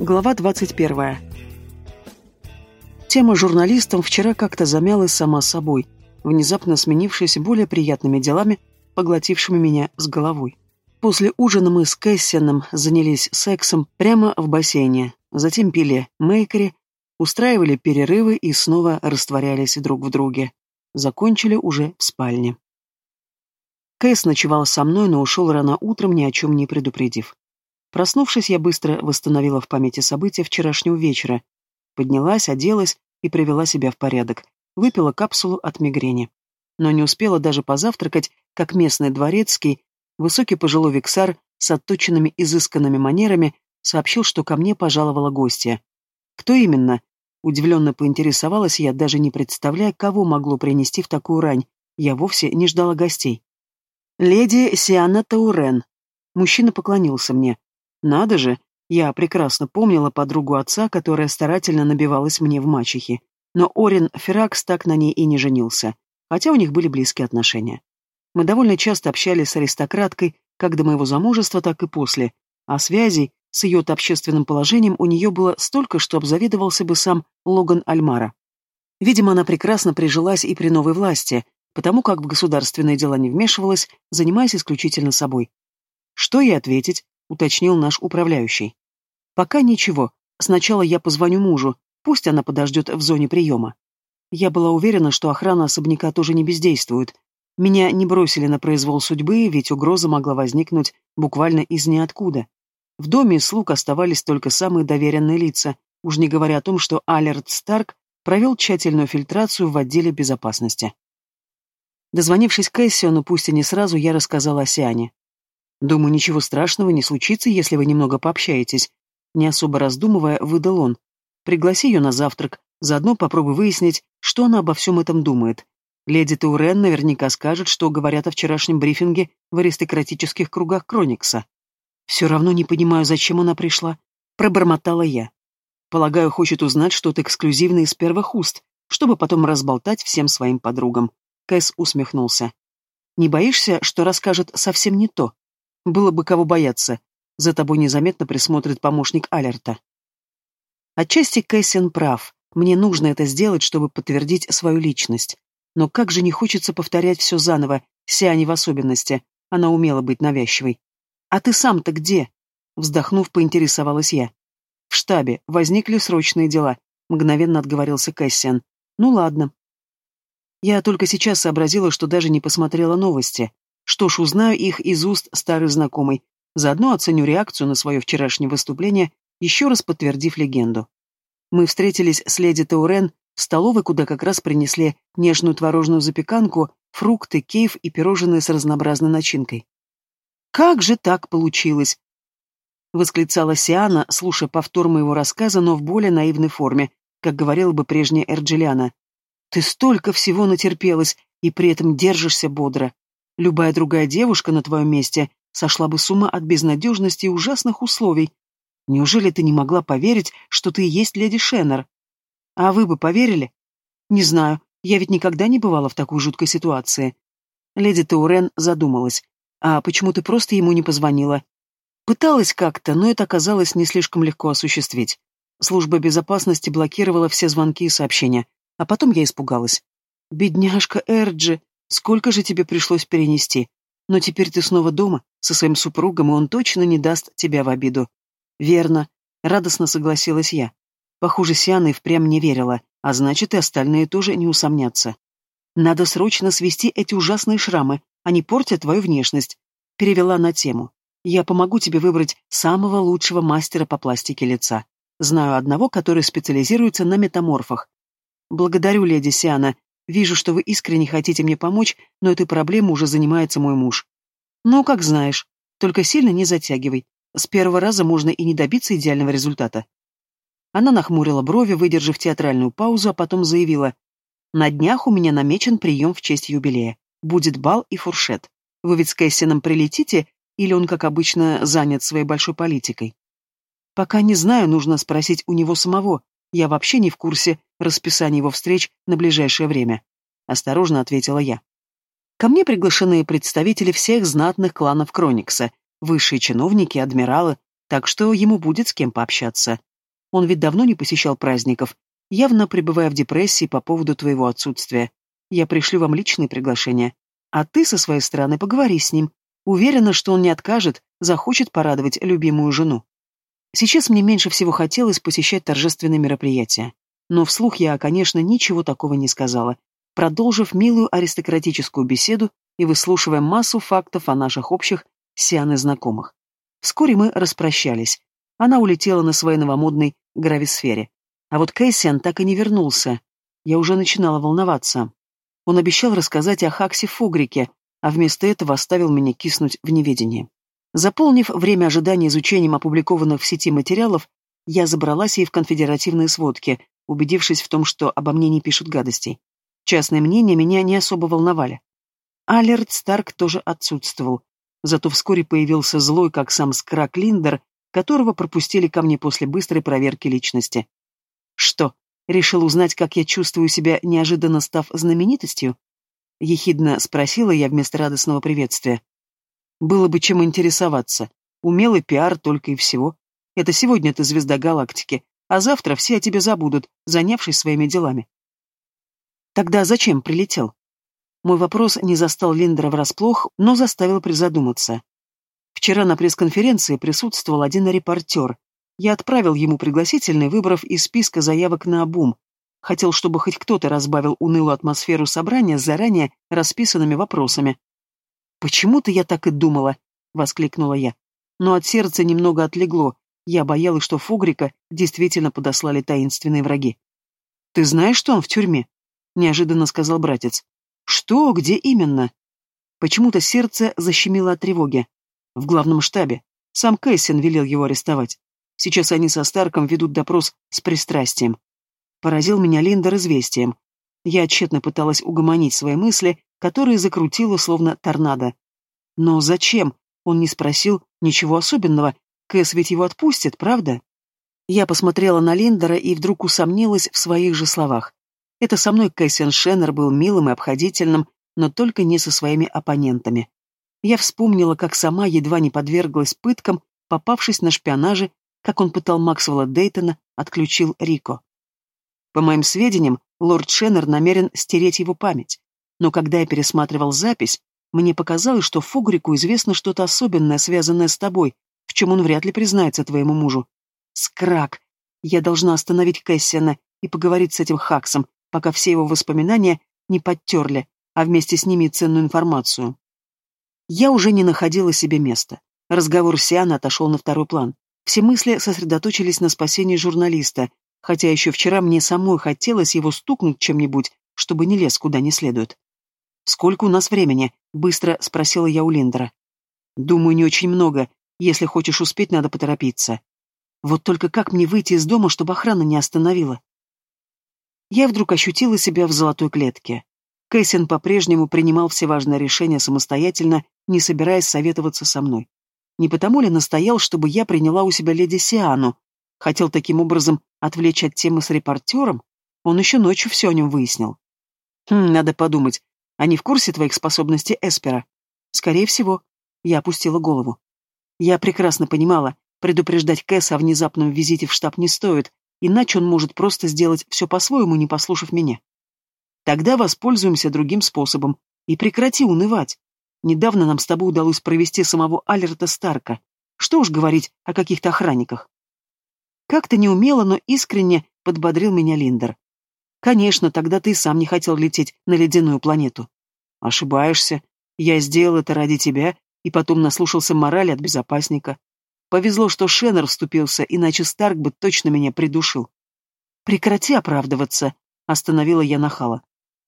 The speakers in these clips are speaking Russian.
Глава 21. Тема журналистам вчера как-то замялась сама собой, внезапно сменившись более приятными делами, поглотившими меня с головой. После ужина мы с Кэссианом занялись сексом прямо в бассейне, затем пили мейкери, устраивали перерывы и снова растворялись друг в друге. Закончили уже в спальне. Кэс ночевал со мной, но ушел рано утром, ни о чем не предупредив. Проснувшись, я быстро восстановила в памяти события вчерашнего вечера. Поднялась, оделась и привела себя в порядок. Выпила капсулу от мигрени. Но не успела даже позавтракать, как местный дворецкий, высокий пожилой виксар с отточенными изысканными манерами, сообщил, что ко мне пожаловала гостья. Кто именно? Удивленно поинтересовалась я, даже не представляя, кого могло принести в такую рань. Я вовсе не ждала гостей. «Леди Сиана Таурен». Мужчина поклонился мне. Надо же, я прекрасно помнила подругу отца, которая старательно набивалась мне в мачехи. Но Орин Феракс так на ней и не женился, хотя у них были близкие отношения. Мы довольно часто общались с аристократкой, как до моего замужества, так и после, а связей с ее общественным положением у нее было столько, что обзавидовался бы сам Логан Альмара. Видимо, она прекрасно прижилась и при новой власти, потому как в государственные дела не вмешивалась, занимаясь исключительно собой. Что ей ответить, уточнил наш управляющий. Пока ничего. Сначала я позвоню мужу, пусть она подождет в зоне приема. Я была уверена, что охрана особняка тоже не бездействует. Меня не бросили на произвол судьбы, ведь угроза могла возникнуть буквально из ниоткуда. В доме слуг оставались только самые доверенные лица, уж не говоря о том, что Алерт Старк провел тщательную фильтрацию в отделе безопасности. Дозвонившись Кэссиону, пусть и не сразу, я рассказала о Сиане. Думаю, ничего страшного не случится, если вы немного пообщаетесь. Не особо раздумывая, выдал он. Пригласи ее на завтрак, заодно попробуй выяснить, что она обо всем этом думает. Леди Таурен наверняка скажет, что говорят о вчерашнем брифинге в аристократических кругах Кроникса. Все равно не понимаю, зачем она пришла. Пробормотала я. Полагаю, хочет узнать что-то эксклюзивное из первых уст, чтобы потом разболтать всем своим подругам. Кэс усмехнулся. Не боишься, что расскажет совсем не то? Было бы кого бояться. За тобой незаметно присмотрит помощник Алерта. Отчасти Кэссин прав. Мне нужно это сделать, чтобы подтвердить свою личность. Но как же не хочется повторять все заново, Сиане в особенности. Она умела быть навязчивой. «А ты сам-то где?» Вздохнув, поинтересовалась я. «В штабе. Возникли срочные дела», — мгновенно отговорился Кэссиан. «Ну ладно». Я только сейчас сообразила, что даже не посмотрела новости. Что ж, узнаю их из уст старой знакомой. Заодно оценю реакцию на свое вчерашнее выступление, еще раз подтвердив легенду. Мы встретились с леди Таурен в столовой, куда как раз принесли нежную творожную запеканку, фрукты, кейф и пирожные с разнообразной начинкой. «Как же так получилось?» — восклицала Сиана, слушая повтор моего рассказа, но в более наивной форме, как говорила бы прежняя Эрджилиана. «Ты столько всего натерпелась, и при этом держишься бодро. Любая другая девушка на твоем месте сошла бы с ума от безнадежности и ужасных условий. Неужели ты не могла поверить, что ты и есть леди Шеннер? А вы бы поверили? Не знаю, я ведь никогда не бывала в такой жуткой ситуации. Леди Таурен задумалась. А почему ты просто ему не позвонила? Пыталась как-то, но это оказалось не слишком легко осуществить. Служба безопасности блокировала все звонки и сообщения, а потом я испугалась. «Бедняжка Эрджи!» Сколько же тебе пришлось перенести? Но теперь ты снова дома, со своим супругом, и он точно не даст тебя в обиду. Верно. Радостно согласилась я. Похоже, Сиана и впрямь не верила, а значит, и остальные тоже не усомнятся. Надо срочно свести эти ужасные шрамы, они портят твою внешность. Перевела на тему. Я помогу тебе выбрать самого лучшего мастера по пластике лица. Знаю одного, который специализируется на метаморфах. Благодарю, леди Сиана, Вижу, что вы искренне хотите мне помочь, но этой проблемой уже занимается мой муж. Ну, как знаешь. Только сильно не затягивай. С первого раза можно и не добиться идеального результата. Она нахмурила брови, выдержав театральную паузу, а потом заявила. На днях у меня намечен прием в честь юбилея. Будет бал и фуршет. Вы ведь с Кэссином прилетите, или он, как обычно, занят своей большой политикой? Пока не знаю, нужно спросить у него самого. Я вообще не в курсе расписания его встреч на ближайшее время. Осторожно ответила я. Ко мне приглашены представители всех знатных кланов Кроникса, высшие чиновники, адмиралы, так что ему будет с кем пообщаться. Он ведь давно не посещал праздников, явно пребывая в депрессии по поводу твоего отсутствия. Я пришлю вам личные приглашения. А ты со своей стороны поговори с ним. Уверена, что он не откажет, захочет порадовать любимую жену. Сейчас мне меньше всего хотелось посещать торжественные мероприятия. Но вслух я, конечно, ничего такого не сказала, продолжив милую аристократическую беседу и выслушивая массу фактов о наших общих сианы знакомых. Вскоре мы распрощались. Она улетела на своей новомодной грависфере. А вот Кэссиан так и не вернулся. Я уже начинала волноваться. Он обещал рассказать о Хаксе Фугрике, а вместо этого оставил меня киснуть в неведении. Заполнив время ожидания изучением опубликованных в сети материалов, я забралась ей в конфедеративные сводки, убедившись в том, что обо мне не пишут гадостей. Частные мнения меня не особо волновали. Алерт Старк тоже отсутствовал. Зато вскоре появился злой, как сам Скрак Линдер, которого пропустили ко мне после быстрой проверки личности. Что, решил узнать, как я чувствую себя, неожиданно став знаменитостью? Ехидно спросила я вместо радостного приветствия. Было бы чем интересоваться. Умелый пиар только и всего. Это сегодня ты звезда галактики, а завтра все о тебе забудут, занявшись своими делами. Тогда зачем прилетел? Мой вопрос не застал Линдера врасплох, но заставил призадуматься. Вчера на пресс-конференции присутствовал один репортер. Я отправил ему пригласительный, выбрав из списка заявок на обум. Хотел, чтобы хоть кто-то разбавил унылую атмосферу собрания с заранее расписанными вопросами. «Почему-то я так и думала», — воскликнула я. Но от сердца немного отлегло. Я боялась, что Фугрика действительно подослали таинственные враги. «Ты знаешь, что он в тюрьме?» — неожиданно сказал братец. «Что? Где именно?» Почему-то сердце защемило от тревоги. В главном штабе. Сам Кэссин велел его арестовать. Сейчас они со Старком ведут допрос с пристрастием. Поразил меня Линдер известием. Я тщетно пыталась угомонить свои мысли, которые закрутило словно торнадо. Но зачем? Он не спросил ничего особенного. Кэс ведь его отпустит, правда? Я посмотрела на Линдера и вдруг усомнилась в своих же словах. Это со мной Кэссиан Шеннер был милым и обходительным, но только не со своими оппонентами. Я вспомнила, как сама едва не подверглась пыткам, попавшись на шпионаже, как он пытал Максвелла Дейтона, отключил Рико. По моим сведениям, лорд Шеннер намерен стереть его память. Но когда я пересматривал запись, мне показалось, что Фугрику известно что-то особенное, связанное с тобой, в чем он вряд ли признается твоему мужу. Скрак. Я должна остановить Кэссиана и поговорить с этим Хаксом, пока все его воспоминания не подтерли, а вместе с ними и ценную информацию. Я уже не находила себе места. Разговор с Сиана отошел на второй план. Все мысли сосредоточились на спасении журналиста, хотя еще вчера мне самой хотелось его стукнуть чем-нибудь, чтобы не лез куда не следует. «Сколько у нас времени?» — быстро спросила я у Линдера. «Думаю, не очень много. Если хочешь успеть, надо поторопиться. Вот только как мне выйти из дома, чтобы охрана не остановила?» Я вдруг ощутила себя в золотой клетке. Кэссин по-прежнему принимал все важные решения самостоятельно, не собираясь советоваться со мной. Не потому ли настоял, чтобы я приняла у себя леди Сиану? Хотел таким образом отвлечь от темы с репортером? Он еще ночью все о нем выяснил. Хм, надо подумать. Они в курсе твоих способностей Эспера? Скорее всего. Я опустила голову. Я прекрасно понимала, предупреждать Кэса о внезапном визите в штаб не стоит, иначе он может просто сделать все по-своему, не послушав меня. Тогда воспользуемся другим способом и прекрати унывать. Недавно нам с тобой удалось провести самого Алерта Старка. Что уж говорить о каких-то охранниках. Как-то неумело, но искренне подбодрил меня Линдер. Конечно, тогда ты сам не хотел лететь на ледяную планету. Ошибаешься. Я сделал это ради тебя и потом наслушался морали от безопасника. Повезло, что Шеннер вступился, иначе Старк бы точно меня придушил. Прекрати оправдываться, остановила я нахала.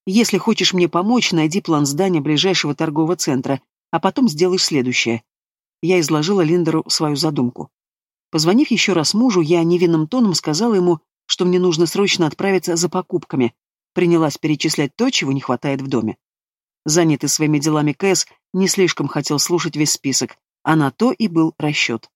Если хочешь мне помочь, найди план здания ближайшего торгового центра, а потом сделаешь следующее. Я изложила Линдеру свою задумку. Позвонив еще раз мужу, я невинным тоном сказала ему, что мне нужно срочно отправиться за покупками. Принялась перечислять то, чего не хватает в доме. Занятый своими делами Кэс не слишком хотел слушать весь список, а на то и был расчет.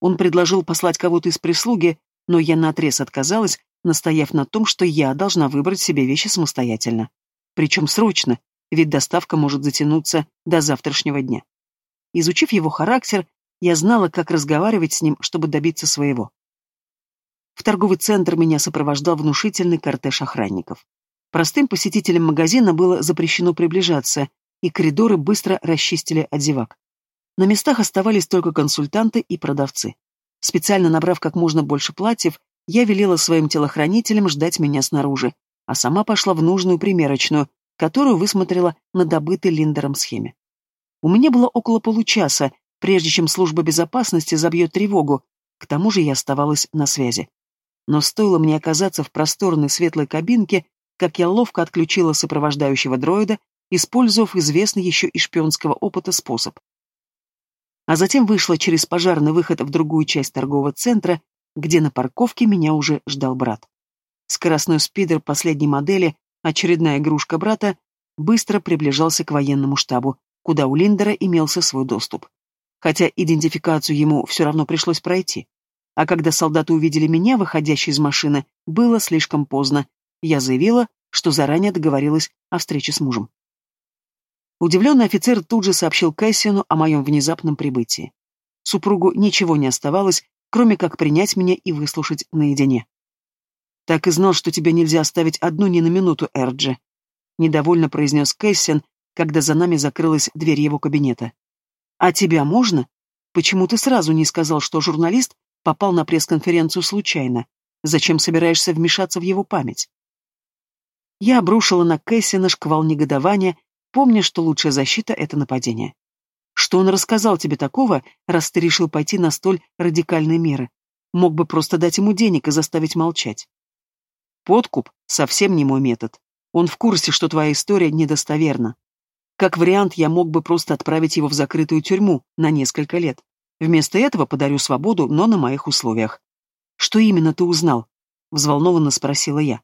Он предложил послать кого-то из прислуги, но я наотрез отказалась, настояв на том, что я должна выбрать себе вещи самостоятельно. Причем срочно, ведь доставка может затянуться до завтрашнего дня. Изучив его характер, я знала, как разговаривать с ним, чтобы добиться своего. в торговый центр меня сопровождал внушительный кортеж охранников. Простым посетителям магазина было запрещено приближаться, и коридоры быстро расчистили от зевак. На местах оставались только консультанты и продавцы. Специально набрав как можно больше платьев, я велела своим телохранителям ждать меня снаружи, а сама пошла в нужную примерочную, которую высмотрела на добытой Линдером схеме. У меня было около получаса, прежде чем служба безопасности забьет тревогу, к тому же я оставалась на связи. Но стоило мне оказаться в просторной светлой кабинке, как я ловко отключила сопровождающего дроида, использовав известный еще из шпионского опыта способ. А затем вышла через пожарный выход в другую часть торгового центра, где на парковке меня уже ждал брат. Скоростной спидер последней модели, очередная игрушка брата, быстро приближался к военному штабу, куда у Линдера имелся свой доступ. Хотя идентификацию ему все равно пришлось пройти. А когда солдаты увидели меня, выходящей из машины, было слишком поздно. Я заявила, что заранее договорилась о встрече с мужем. Удивленный офицер тут же сообщил Кэссину о моем внезапном прибытии. Супругу ничего не оставалось, кроме как принять меня и выслушать наедине. «Так и знал, что тебя нельзя оставить одну ни на минуту, Эрджи», — недовольно произнес Кэссин, когда за нами закрылась дверь его кабинета. «А тебя можно? Почему ты сразу не сказал, что журналист попал на пресс-конференцию случайно? Зачем собираешься вмешаться в его память?» Я обрушила на Кэссина шквал негодования, помня, что лучшая защита — это нападение. Что он рассказал тебе такого, раз ты решил пойти на столь радикальные меры? Мог бы просто дать ему денег и заставить молчать. Подкуп — совсем не мой метод. Он в курсе, что твоя история недостоверна. Как вариант, я мог бы просто отправить его в закрытую тюрьму на несколько лет. Вместо этого подарю свободу, но на моих условиях. Что именно ты узнал? Взволнованно спросила я.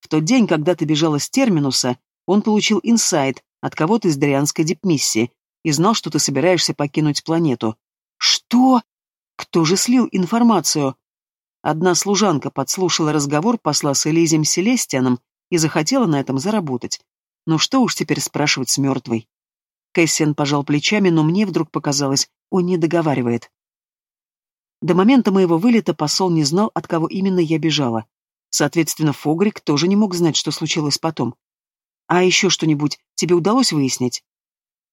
В тот день, когда ты бежала с терминуса, он получил инсайт от кого-то из Дрианской дипмиссии и знал, что ты собираешься покинуть планету. Что? Кто же слил информацию? Одна служанка подслушала разговор посла с Элизием Селестианом и захотела на этом заработать. Ну что уж теперь спрашивать с мертвой. Кэссиан пожал плечами, но мне вдруг показалось, он не договаривает. До момента моего вылета посол не знал, от кого именно я бежала. Соответственно, Фогрик тоже не мог знать, что случилось потом. А еще что-нибудь тебе удалось выяснить?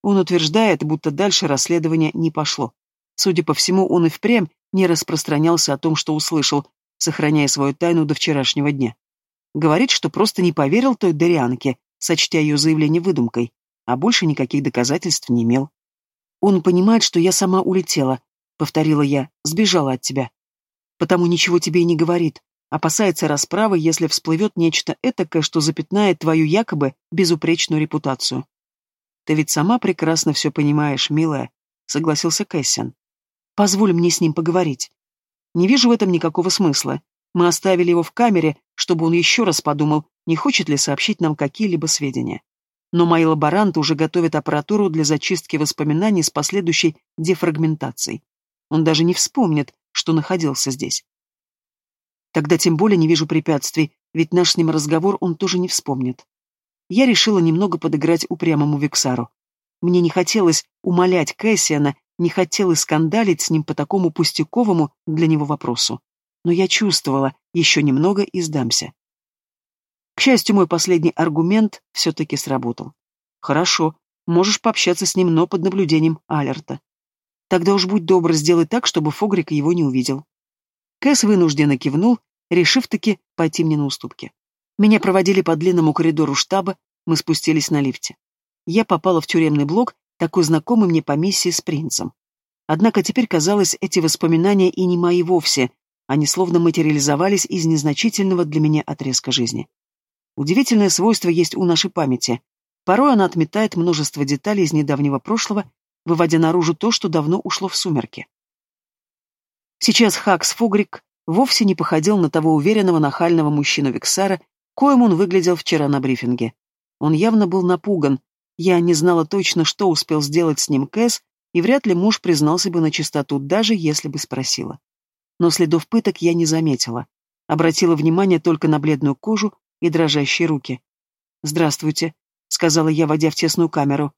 Он утверждает, будто дальше расследование не пошло. Судя по всему, он и впрямь не распространялся о том, что услышал, сохраняя свою тайну до вчерашнего дня. Говорит, что просто не поверил той Дарианке, сочтя ее заявление выдумкой, а больше никаких доказательств не имел. «Он понимает, что я сама улетела», — повторила я, — «сбежала от тебя. Потому ничего тебе и не говорит, опасается расправы, если всплывет нечто этакое, что запятнает твою якобы безупречную репутацию». «Ты ведь сама прекрасно все понимаешь, милая», — согласился Кэссиан. «Позволь мне с ним поговорить. Не вижу в этом никакого смысла. Мы оставили его в камере, чтобы он еще раз подумал, не хочет ли сообщить нам какие-либо сведения. Но мои лаборанты уже готовят аппаратуру для зачистки воспоминаний с последующей дефрагментацией. Он даже не вспомнит, что находился здесь. Тогда тем более не вижу препятствий, ведь наш с ним разговор он тоже не вспомнит. Я решила немного подыграть упрямому Виксару. Мне не хотелось умолять Кэссиана, не хотелось скандалить с ним по такому пустяковому для него вопросу но я чувствовала, еще немного и сдамся. К счастью, мой последний аргумент все-таки сработал. Хорошо, можешь пообщаться с ним, но под наблюдением Алерта. Тогда уж будь добр, сделай так, чтобы Фогрик его не увидел. Кэс вынужденно кивнул, решив таки пойти мне на уступки. Меня проводили по длинному коридору штаба, мы спустились на лифте. Я попала в тюремный блок, такой знакомый мне по миссии с принцем. Однако теперь, казалось, эти воспоминания и не мои вовсе, они словно материализовались из незначительного для меня отрезка жизни. Удивительное свойство есть у нашей памяти. Порой она отметает множество деталей из недавнего прошлого, выводя наружу то, что давно ушло в сумерки. Сейчас Хакс Фугрик вовсе не походил на того уверенного нахального мужчину Виксара, коим он выглядел вчера на брифинге. Он явно был напуган. Я не знала точно, что успел сделать с ним Кэс, и вряд ли муж признался бы на чистоту, даже если бы спросила но следов пыток я не заметила. Обратила внимание только на бледную кожу и дрожащие руки. «Здравствуйте», — сказала я, войдя в тесную камеру.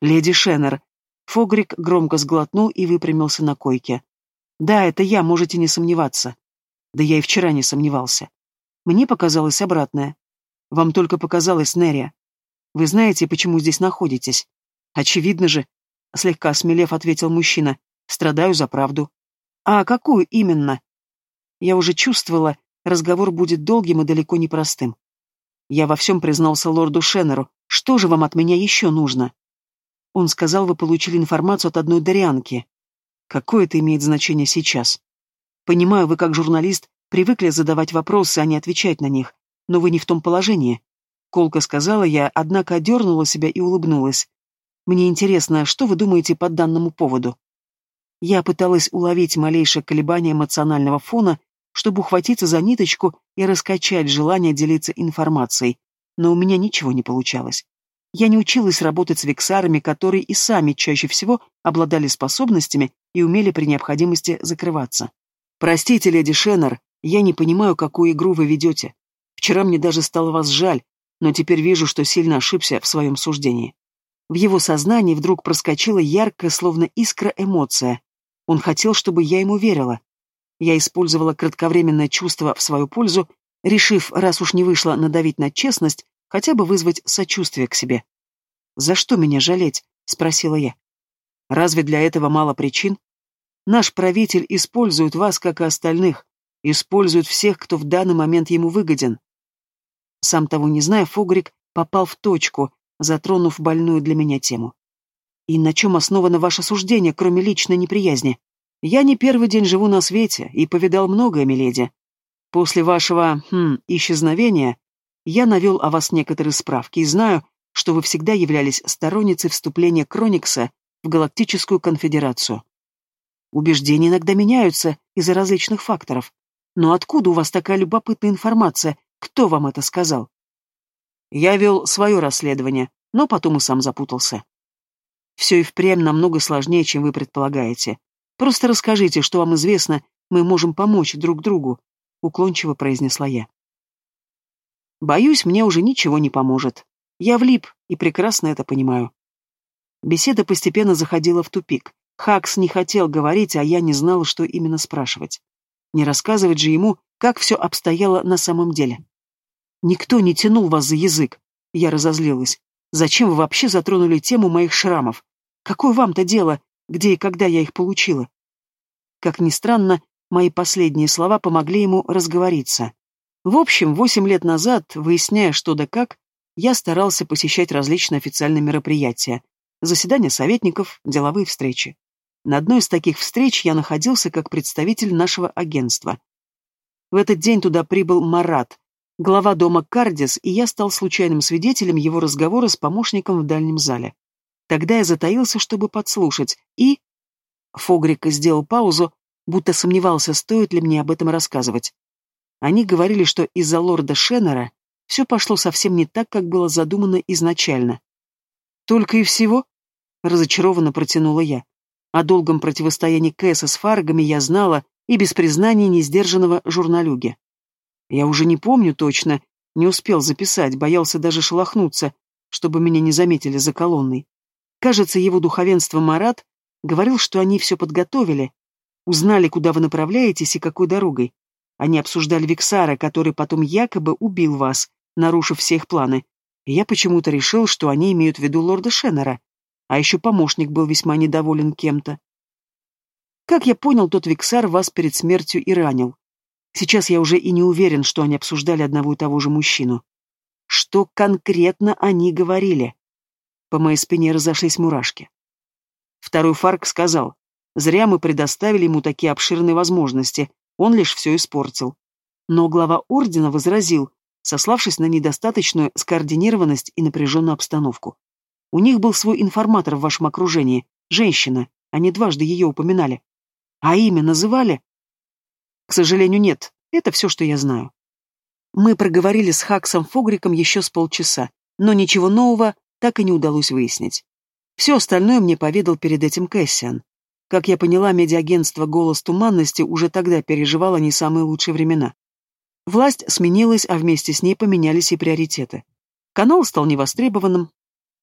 «Леди Шеннер». Фогрик громко сглотнул и выпрямился на койке. «Да, это я, можете не сомневаться». Да я и вчера не сомневался. Мне показалось обратное. Вам только показалось, Нерия. Вы знаете, почему здесь находитесь? Очевидно же, слегка осмелев, ответил мужчина. Страдаю за правду. А какую именно? Я уже чувствовала, разговор будет долгим и далеко не простым. Я во всем признался лорду Шеннеру. Что же вам от меня еще нужно? Он сказал, вы получили информацию от одной дарианки. Какое это имеет значение сейчас? Понимаю, вы как журналист привыкли задавать вопросы, а не отвечать на них, но вы не в том положении. Колка сказала я, однако одернула себя и улыбнулась. Мне интересно, что вы думаете по данному поводу? Я пыталась уловить малейшее колебание эмоционального фона, чтобы ухватиться за ниточку и раскачать желание делиться информацией, но у меня ничего не получалось. Я не училась работать с вексарами, которые и сами чаще всего обладали способностями и умели при необходимости закрываться. «Простите, леди Шеннер, я не понимаю, какую игру вы ведете. Вчера мне даже стало вас жаль, но теперь вижу, что сильно ошибся в своем суждении». В его сознании вдруг проскочила яркая, словно искра, эмоция. Он хотел, чтобы я ему верила. Я использовала кратковременное чувство в свою пользу, решив, раз уж не вышло надавить на честность, хотя бы вызвать сочувствие к себе. «За что меня жалеть?» — спросила я. «Разве для этого мало причин? Наш правитель использует вас, как и остальных, использует всех, кто в данный момент ему выгоден». Сам того не зная, Фогрик попал в точку, затронув больную для меня тему. «И на чем основано ваше суждение, кроме личной неприязни? Я не первый день живу на свете и повидал многое, миледи. После вашего, хм, исчезновения я навел о вас некоторые справки и знаю, что вы всегда являлись сторонницей вступления Кроникса в Галактическую конфедерацию. Убеждения иногда меняются из-за различных факторов. Но откуда у вас такая любопытная информация? Кто вам это сказал? Я вел свое расследование, но потом и сам запутался. Все и впрямь намного сложнее, чем вы предполагаете. Просто расскажите, что вам известно, мы можем помочь друг другу, уклончиво произнесла я. Боюсь, мне уже ничего не поможет. Я влип и прекрасно это понимаю. Беседа постепенно заходила в тупик. Хакс не хотел говорить, а я не знала, что именно спрашивать. Не рассказывать же ему, как все обстояло на самом деле. Никто не тянул вас за язык. Я разозлилась. Зачем вы вообще затронули тему моих шрамов? Какое вам-то дело, где и когда я их получила? Как ни странно, мои последние слова помогли ему разговориться. В общем, восемь лет назад, выясняя что да как, я старался посещать различные официальные мероприятия, заседания советников, деловые встречи. На одной из таких встреч я находился как представитель нашего агентства. В этот день туда прибыл Марат, глава дома Кардис, и я стал случайным свидетелем его разговора с помощником в дальнем зале. Тогда я затаился, чтобы подслушать, и... Фогрик сделал паузу, будто сомневался, стоит ли мне об этом рассказывать. Они говорили, что из-за лорда Шеннера все пошло совсем не так, как было задумано изначально. Только и всего? Разочарованно протянула я. О долгом противостоянии Кэса с Фаргами я знала и без признания несдержанного журналюги. Я уже не помню точно, не успел записать, боялся даже шелохнуться, чтобы меня не заметили за колонной. Кажется, его духовенство Марат говорил, что они все подготовили, узнали, куда вы направляетесь и какой дорогой. Они обсуждали Виксара, который потом якобы убил вас, нарушив все их планы. И я почему-то решил, что они имеют в виду лорда Шеннера. А еще помощник был весьма недоволен кем-то. Как я понял, тот Виксар вас перед смертью и ранил. Сейчас я уже и не уверен, что они обсуждали одного и того же мужчину. Что конкретно они говорили? По моей спине разошлись мурашки. Второй Фарк сказал, зря мы предоставили ему такие обширные возможности, он лишь все испортил. Но глава ордена возразил, сославшись на недостаточную скоординированность и напряженную обстановку. У них был свой информатор в вашем окружении, женщина, они дважды ее упоминали. А имя называли? К сожалению, нет, это все, что я знаю. Мы проговорили с Хаксом Фогриком еще с полчаса, но ничего нового так и не удалось выяснить. Все остальное мне поведал перед этим Кэссиан. Как я поняла, медиагентство «Голос туманности» уже тогда переживало не самые лучшие времена. Власть сменилась, а вместе с ней поменялись и приоритеты. Канал стал невостребованным,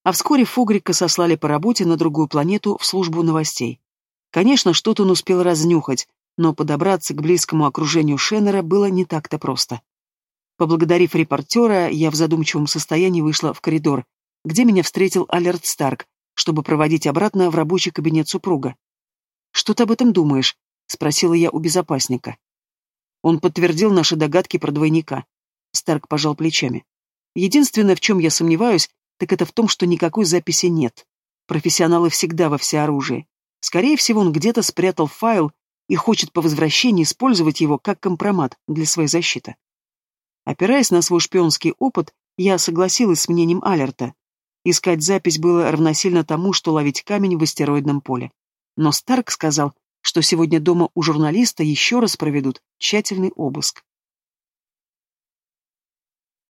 а вскоре Фугрика сослали по работе на другую планету в службу новостей. Конечно, что-то он успел разнюхать, но подобраться к близкому окружению Шеннера было не так-то просто. Поблагодарив репортера, я в задумчивом состоянии вышла в коридор, где меня встретил Алерт Старк, чтобы проводить обратно в рабочий кабинет супруга. «Что ты об этом думаешь?» — спросила я у безопасника. Он подтвердил наши догадки про двойника. Старк пожал плечами. Единственное, в чем я сомневаюсь, так это в том, что никакой записи нет. Профессионалы всегда во всеоружии. Скорее всего, он где-то спрятал файл и хочет по возвращении использовать его как компромат для своей защиты. Опираясь на свой шпионский опыт, я согласилась с мнением Алерта. Искать запись было равносильно тому, что ловить камень в астероидном поле. Но Старк сказал, что сегодня дома у журналиста еще раз проведут тщательный обыск.